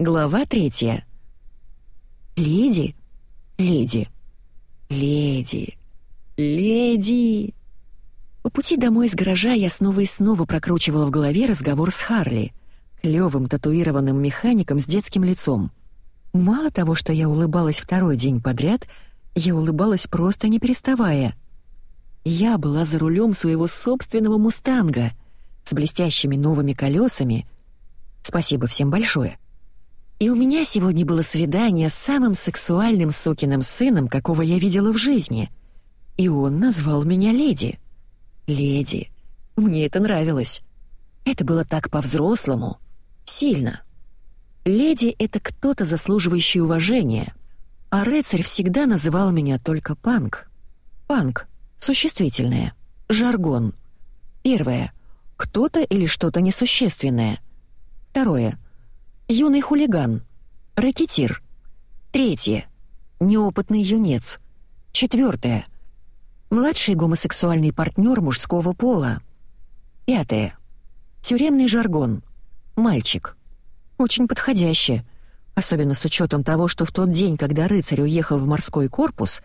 Глава третья. Леди, леди, леди, леди. По пути домой из гаража я снова и снова прокручивала в голове разговор с Харли, клёвым татуированным механиком с детским лицом. Мало того, что я улыбалась второй день подряд, я улыбалась просто не переставая. Я была за рулем своего собственного «Мустанга» с блестящими новыми колесами. Спасибо всем большое. И у меня сегодня было свидание с самым сексуальным сукиным сыном, какого я видела в жизни. И он назвал меня леди. Леди. Мне это нравилось. Это было так по-взрослому. Сильно. Леди — это кто-то, заслуживающий уважения. А рыцарь всегда называл меня только панк. Панк. Существительное. Жаргон. Первое. Кто-то или что-то несущественное. Второе. Юный хулиган. Рэкетир. Третье. Неопытный юнец. Четвертое. Младший гомосексуальный партнер мужского пола. Пятое. Тюремный жаргон. Мальчик. Очень подходяще. Особенно с учетом того, что в тот день, когда рыцарь уехал в морской корпус,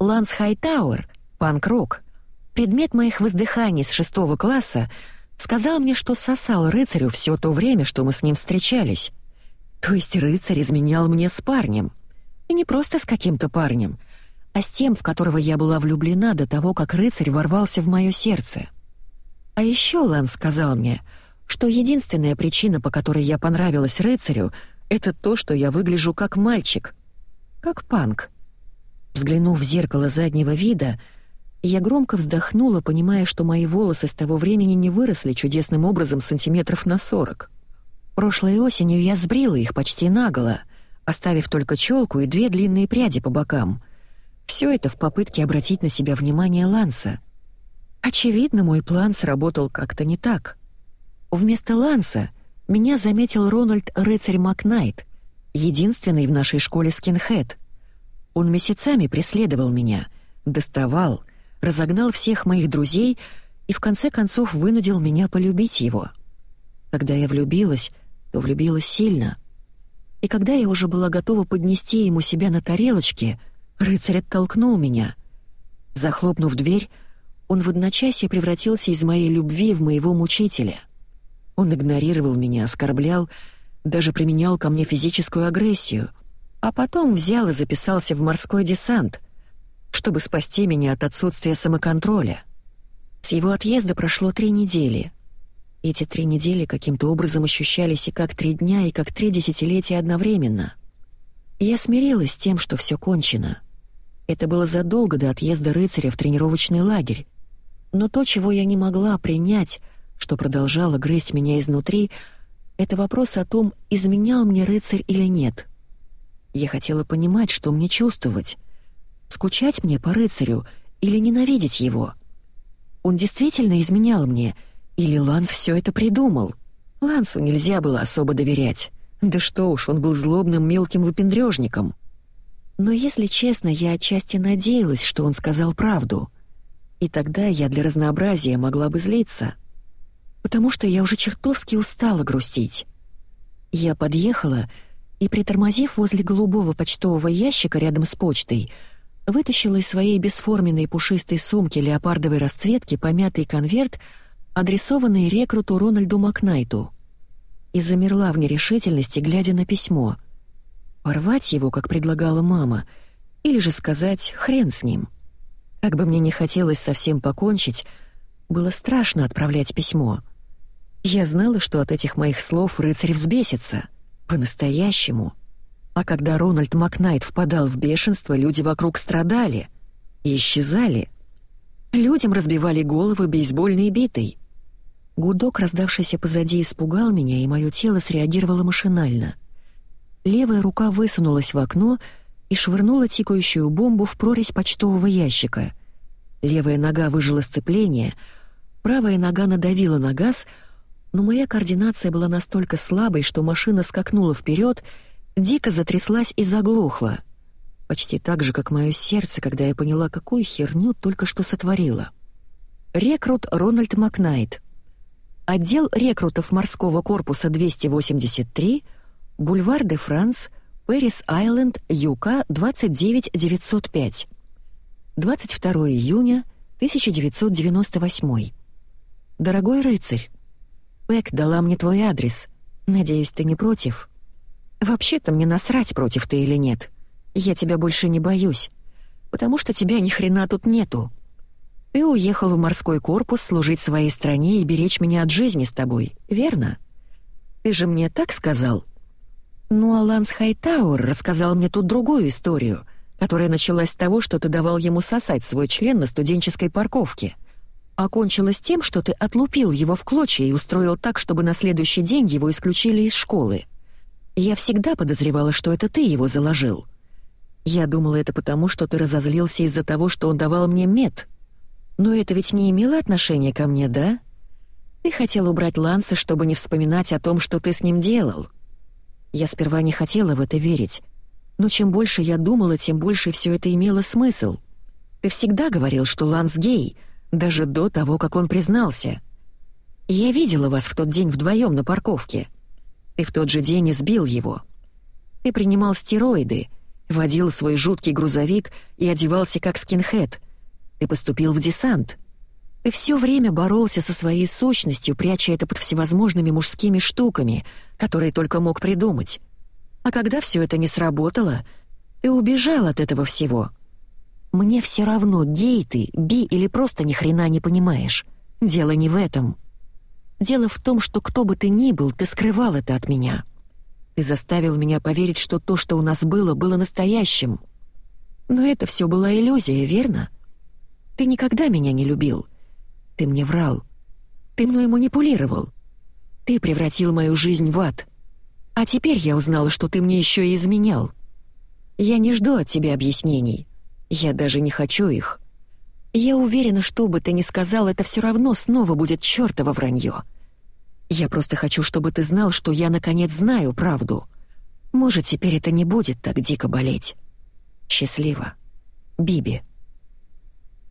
Ланс Хайтауэр, панк-рок, предмет моих воздыханий с шестого класса, сказал мне, что сосал рыцарю все то время, что мы с ним встречались. То есть рыцарь изменял мне с парнем. И не просто с каким-то парнем, а с тем, в которого я была влюблена до того, как рыцарь ворвался в мое сердце. А еще Лан сказал мне, что единственная причина, по которой я понравилась рыцарю, это то, что я выгляжу как мальчик, как панк. Взглянув в зеркало заднего вида, я громко вздохнула, понимая, что мои волосы с того времени не выросли чудесным образом сантиметров на сорок. Прошлой осенью я сбрила их почти наголо, оставив только челку и две длинные пряди по бокам. Все это в попытке обратить на себя внимание Ланса. Очевидно, мой план сработал как-то не так. Вместо Ланса меня заметил Рональд Рыцарь Макнайт, единственный в нашей школе скинхед. Он месяцами преследовал меня, доставал, разогнал всех моих друзей и в конце концов вынудил меня полюбить его. Когда я влюбилась, то влюбилась сильно. И когда я уже была готова поднести ему себя на тарелочке, рыцарь оттолкнул меня. Захлопнув дверь, он в одночасье превратился из моей любви в моего мучителя. Он игнорировал меня, оскорблял, даже применял ко мне физическую агрессию, а потом взял и записался в морской десант, чтобы спасти меня от отсутствия самоконтроля. С его отъезда прошло три недели — эти три недели каким-то образом ощущались и как три дня, и как три десятилетия одновременно. Я смирилась с тем, что все кончено. Это было задолго до отъезда рыцаря в тренировочный лагерь. Но то, чего я не могла принять, что продолжало грызть меня изнутри, это вопрос о том, изменял мне рыцарь или нет. Я хотела понимать, что мне чувствовать. Скучать мне по рыцарю или ненавидеть его. Он действительно изменял мне — или Ланс все это придумал? Лансу нельзя было особо доверять. Да что уж, он был злобным мелким выпендрежником. Но если честно, я отчасти надеялась, что он сказал правду. И тогда я для разнообразия могла бы злиться. Потому что я уже чертовски устала грустить. Я подъехала и, притормозив возле голубого почтового ящика рядом с почтой, вытащила из своей бесформенной пушистой сумки леопардовой расцветки помятый конверт — адресованный рекруту Рональду Макнайту, и замерла в нерешительности, глядя на письмо. Порвать его, как предлагала мама, или же сказать «хрен с ним». Как бы мне не хотелось совсем покончить, было страшно отправлять письмо. Я знала, что от этих моих слов рыцарь взбесится. По-настоящему. А когда Рональд Макнайт впадал в бешенство, люди вокруг страдали и исчезали. Людям разбивали головы бейсбольной битой. Гудок, раздавшийся позади, испугал меня, и мое тело среагировало машинально. Левая рука высунулась в окно и швырнула тикающую бомбу в прорезь почтового ящика. Левая нога выжила сцепление, правая нога надавила на газ, но моя координация была настолько слабой, что машина скакнула вперед, дико затряслась и заглохла. Почти так же, как мое сердце, когда я поняла, какую херню только что сотворила. Рекрут Рональд Макнайт — Отдел рекрутов морского корпуса 283, Бульвар де Франс, Пэрис-Айленд, ЮК 29905. 22 июня 1998. Дорогой рыцарь, Пэк дала мне твой адрес. Надеюсь, ты не против? Вообще-то мне насрать, против ты или нет. Я тебя больше не боюсь, потому что тебя ни хрена тут нету. Ты уехал в морской корпус служить своей стране и беречь меня от жизни с тобой, верно? Ты же мне так сказал? Ну, а Ланс Хайтауэр рассказал мне тут другую историю, которая началась с того, что ты давал ему сосать свой член на студенческой парковке. Окончилась тем, что ты отлупил его в клочья и устроил так, чтобы на следующий день его исключили из школы. Я всегда подозревала, что это ты его заложил. Я думала это потому, что ты разозлился из-за того, что он давал мне мед. Но это ведь не имело отношения ко мне, да? Ты хотел убрать Ланса, чтобы не вспоминать о том, что ты с ним делал. Я сперва не хотела в это верить, но чем больше я думала, тем больше все это имело смысл. Ты всегда говорил, что Ланс гей, даже до того, как он признался. Я видела вас в тот день вдвоем на парковке. Ты в тот же день избил его. Ты принимал стероиды, водил свой жуткий грузовик и одевался как скинхед. Ты поступил в десант. Ты все время боролся со своей сущностью, пряча это под всевозможными мужскими штуками, которые только мог придумать. А когда все это не сработало, ты убежал от этого всего. Мне все равно, гей ты, би или просто ни хрена не понимаешь. Дело не в этом. Дело в том, что кто бы ты ни был, ты скрывал это от меня. Ты заставил меня поверить, что то, что у нас было, было настоящим. Но это все была иллюзия, верно? Ты никогда меня не любил. Ты мне врал. Ты мной манипулировал. Ты превратил мою жизнь в ад. А теперь я узнала, что ты мне еще и изменял. Я не жду от тебя объяснений. Я даже не хочу их. Я уверена, что бы ты ни сказал, это все равно снова будет чертово вранье. Я просто хочу, чтобы ты знал, что я наконец знаю правду. Может, теперь это не будет так дико болеть. Счастливо. Биби.